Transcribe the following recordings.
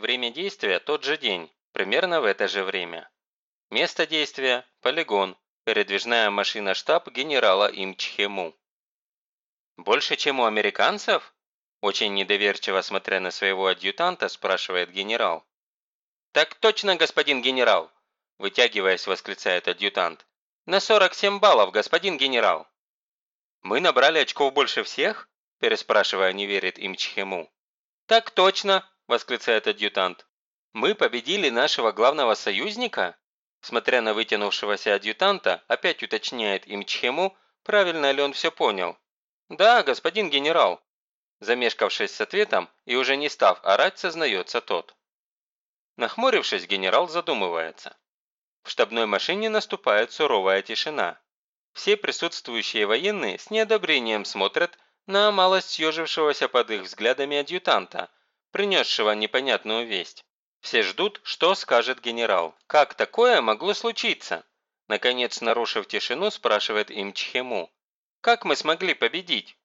Время действия – тот же день, примерно в это же время. Место действия – полигон, передвижная машина штаб генерала Имчхему. «Больше, чем у американцев?» Очень недоверчиво смотря на своего адъютанта, спрашивает генерал. «Так точно, господин генерал!» Вытягиваясь, восклицает адъютант. «На 47 баллов, господин генерал!» «Мы набрали очков больше всех?» Переспрашивая, не верит Имчхему. «Так точно!» Восклицает адъютант. «Мы победили нашего главного союзника?» Смотря на вытянувшегося адъютанта, опять уточняет им Чхему, правильно ли он все понял. «Да, господин генерал», замешкавшись с ответом и уже не став орать, сознается тот. Нахмурившись, генерал задумывается. В штабной машине наступает суровая тишина. Все присутствующие военные с неодобрением смотрят на малость съежившегося под их взглядами адъютанта, принесшего непонятную весть. Все ждут, что скажет генерал. Как такое могло случиться? Наконец, нарушив тишину, спрашивает им Чхему. Как мы смогли победить?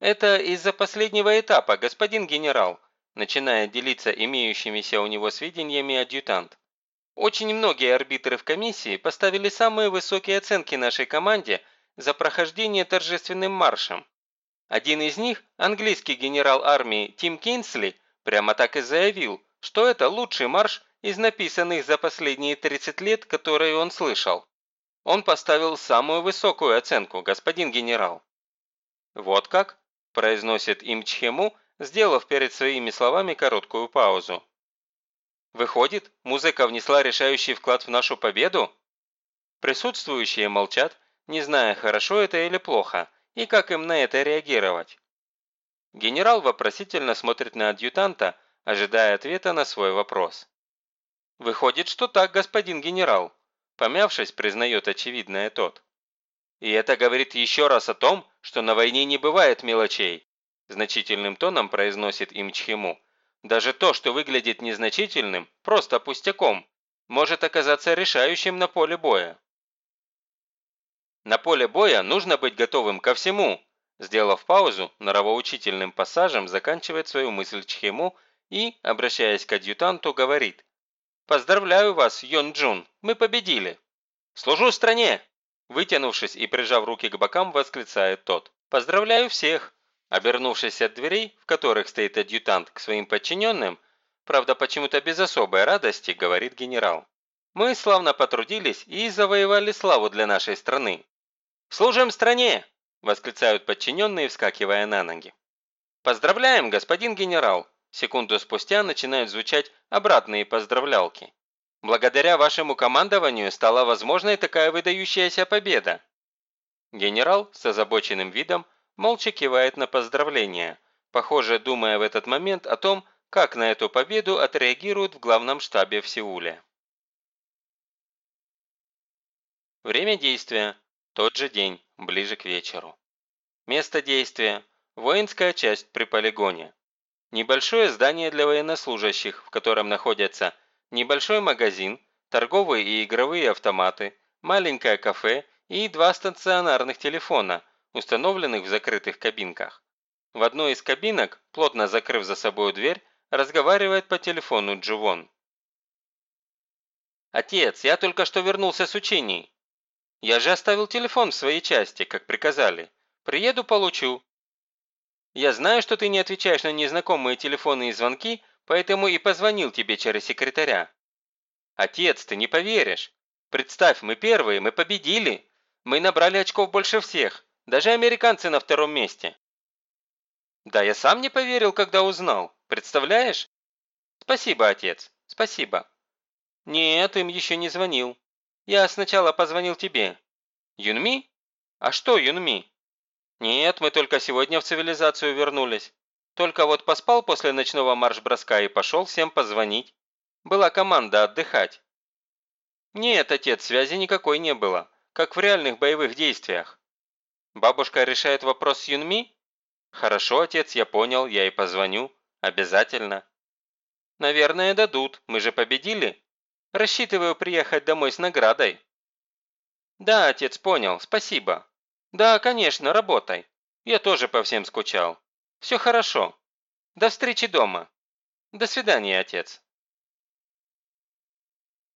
Это из-за последнего этапа, господин генерал, начинает делиться имеющимися у него сведениями адъютант. Очень многие арбитры в комиссии поставили самые высокие оценки нашей команде за прохождение торжественным маршем. Один из них, английский генерал армии Тим Кейнсли, прямо так и заявил, что это лучший марш из написанных за последние 30 лет, которые он слышал. Он поставил самую высокую оценку, господин генерал. «Вот как?» – произносит им Чхему, сделав перед своими словами короткую паузу. «Выходит, музыка внесла решающий вклад в нашу победу?» Присутствующие молчат, не зная, хорошо это или плохо – и как им на это реагировать. Генерал вопросительно смотрит на адъютанта, ожидая ответа на свой вопрос. «Выходит, что так, господин генерал», помявшись, признает очевидное тот. «И это говорит еще раз о том, что на войне не бывает мелочей», значительным тоном произносит им Чхему. «Даже то, что выглядит незначительным, просто пустяком, может оказаться решающим на поле боя». На поле боя нужно быть готовым ко всему. Сделав паузу, норовоучительным пассажем заканчивает свою мысль Чхему и, обращаясь к адъютанту, говорит «Поздравляю вас, Йон Джун, мы победили!» «Служу стране!» Вытянувшись и прижав руки к бокам, восклицает тот. «Поздравляю всех!» Обернувшись от дверей, в которых стоит адъютант, к своим подчиненным, правда почему-то без особой радости, говорит генерал. «Мы славно потрудились и завоевали славу для нашей страны. «Служим стране!» – восклицают подчиненные, вскакивая на ноги. «Поздравляем, господин генерал!» Секунду спустя начинают звучать обратные поздравлялки. «Благодаря вашему командованию стала возможной такая выдающаяся победа!» Генерал с озабоченным видом молча кивает на поздравления, похоже, думая в этот момент о том, как на эту победу отреагируют в главном штабе в Сеуле. Время действия тот же день, ближе к вечеру. Место действия – воинская часть при полигоне. Небольшое здание для военнослужащих, в котором находятся небольшой магазин, торговые и игровые автоматы, маленькое кафе и два стационарных телефона, установленных в закрытых кабинках. В одной из кабинок, плотно закрыв за собой дверь, разговаривает по телефону Джувон. «Отец, я только что вернулся с учений. Я же оставил телефон в своей части, как приказали. Приеду, получу. Я знаю, что ты не отвечаешь на незнакомые телефоны и звонки, поэтому и позвонил тебе через секретаря. Отец, ты не поверишь. Представь, мы первые, мы победили. Мы набрали очков больше всех. Даже американцы на втором месте. Да, я сам не поверил, когда узнал. Представляешь? Спасибо, отец. Спасибо. Нет, им еще не звонил. Я сначала позвонил тебе. Юнми? А что Юнми? Нет, мы только сегодня в цивилизацию вернулись. Только вот поспал после ночного марш-броска и пошел всем позвонить. Была команда отдыхать. Нет, отец, связи никакой не было, как в реальных боевых действиях. Бабушка решает вопрос с Юнми? Хорошо, отец, я понял, я и позвоню. Обязательно. Наверное, дадут, мы же победили. Рассчитываю приехать домой с наградой». «Да, отец, понял, спасибо. Да, конечно, работай. Я тоже по всем скучал. Все хорошо. До встречи дома». До свидания, отец.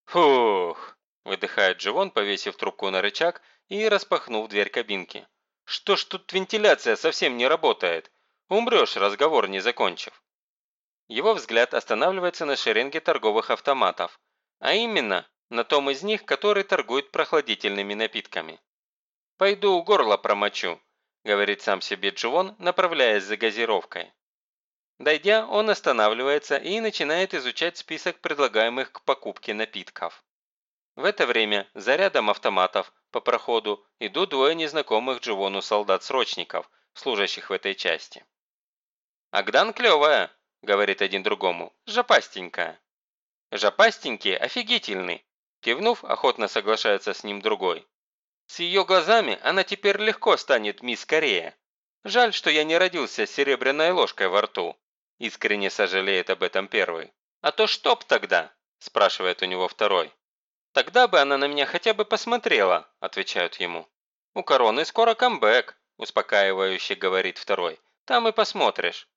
Фух, выдыхает Дживон, повесив трубку на рычаг и распахнув дверь кабинки. Что ж тут вентиляция совсем не работает? Умрешь, разговор не закончив. Его взгляд останавливается на шеренге торговых автоматов, а именно на том из них, который торгует прохладительными напитками. «Пойду у горла промочу», – говорит сам себе Дживон, направляясь за газировкой. Дойдя, он останавливается и начинает изучать список предлагаемых к покупке напитков. В это время за рядом автоматов по проходу идут двое незнакомых Дживону солдат-срочников, служащих в этой части. «Агдан клевая», – говорит один другому, – «жопастенькая». «Жопастенький офигительный», – кивнув, охотно соглашается с ним другой. «С ее глазами она теперь легко станет мисс Корея. Жаль, что я не родился с серебряной ложкой во рту», – искренне сожалеет об этом первый. «А то чтоб тогда?» – спрашивает у него второй. «Тогда бы она на меня хотя бы посмотрела», – отвечают ему. «У короны скоро камбэк», – успокаивающе говорит второй. «Там и посмотришь».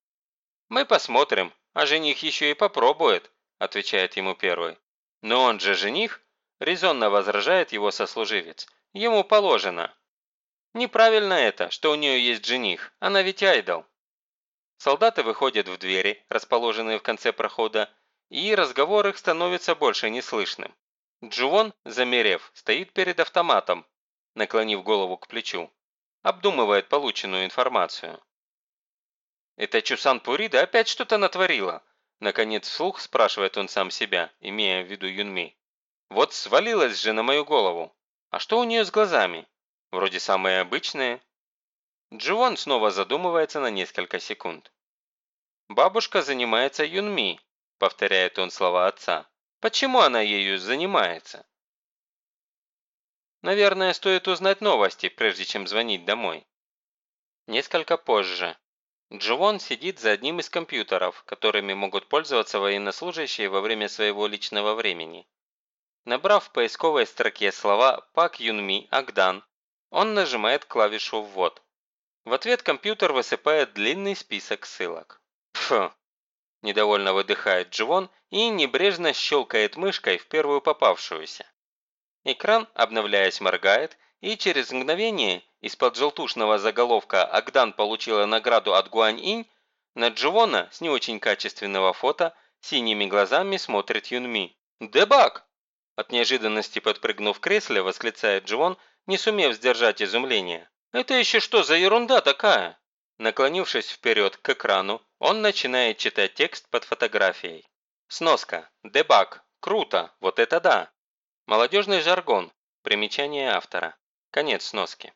«Мы посмотрим, а жених еще и попробует», – отвечает ему первый. «Но он же жених», – резонно возражает его сослуживец. «Ему положено». «Неправильно это, что у нее есть жених, она ведь айдол». Солдаты выходят в двери, расположенные в конце прохода, и разговор их становится больше неслышным. Джувон, замерев, стоит перед автоматом, наклонив голову к плечу, обдумывает полученную информацию. «Это Чусан Пурида опять что-то натворила?» Наконец вслух спрашивает он сам себя, имея в виду Юнми. «Вот свалилась же на мою голову. А что у нее с глазами? Вроде самые обычные». Дживон снова задумывается на несколько секунд. «Бабушка занимается Юнми», – повторяет он слова отца. «Почему она ею занимается?» Наверное, стоит узнать новости, прежде чем звонить домой. Несколько позже. Дживон сидит за одним из компьютеров, которыми могут пользоваться военнослужащие во время своего личного времени. Набрав в поисковой строке слова «Пак Юнми Агдан», он нажимает клавишу «Ввод». В ответ компьютер высыпает длинный список ссылок. Пф! Недовольно выдыхает Дживон и небрежно щелкает мышкой в первую попавшуюся. Экран, обновляясь, моргает, и через мгновение из-под желтушного заголовка «Агдан получила награду от Гуань-инь» на Дживона с не очень качественного фото синими глазами смотрит Юнми. «Дебаг!» От неожиданности подпрыгнув в кресле, восклицает Дживон, не сумев сдержать изумление. «Это еще что за ерунда такая?» Наклонившись вперед к экрану, он начинает читать текст под фотографией. Сноска. Дебаг. Круто. Вот это да. Молодежный жаргон. Примечание автора. Конец сноски.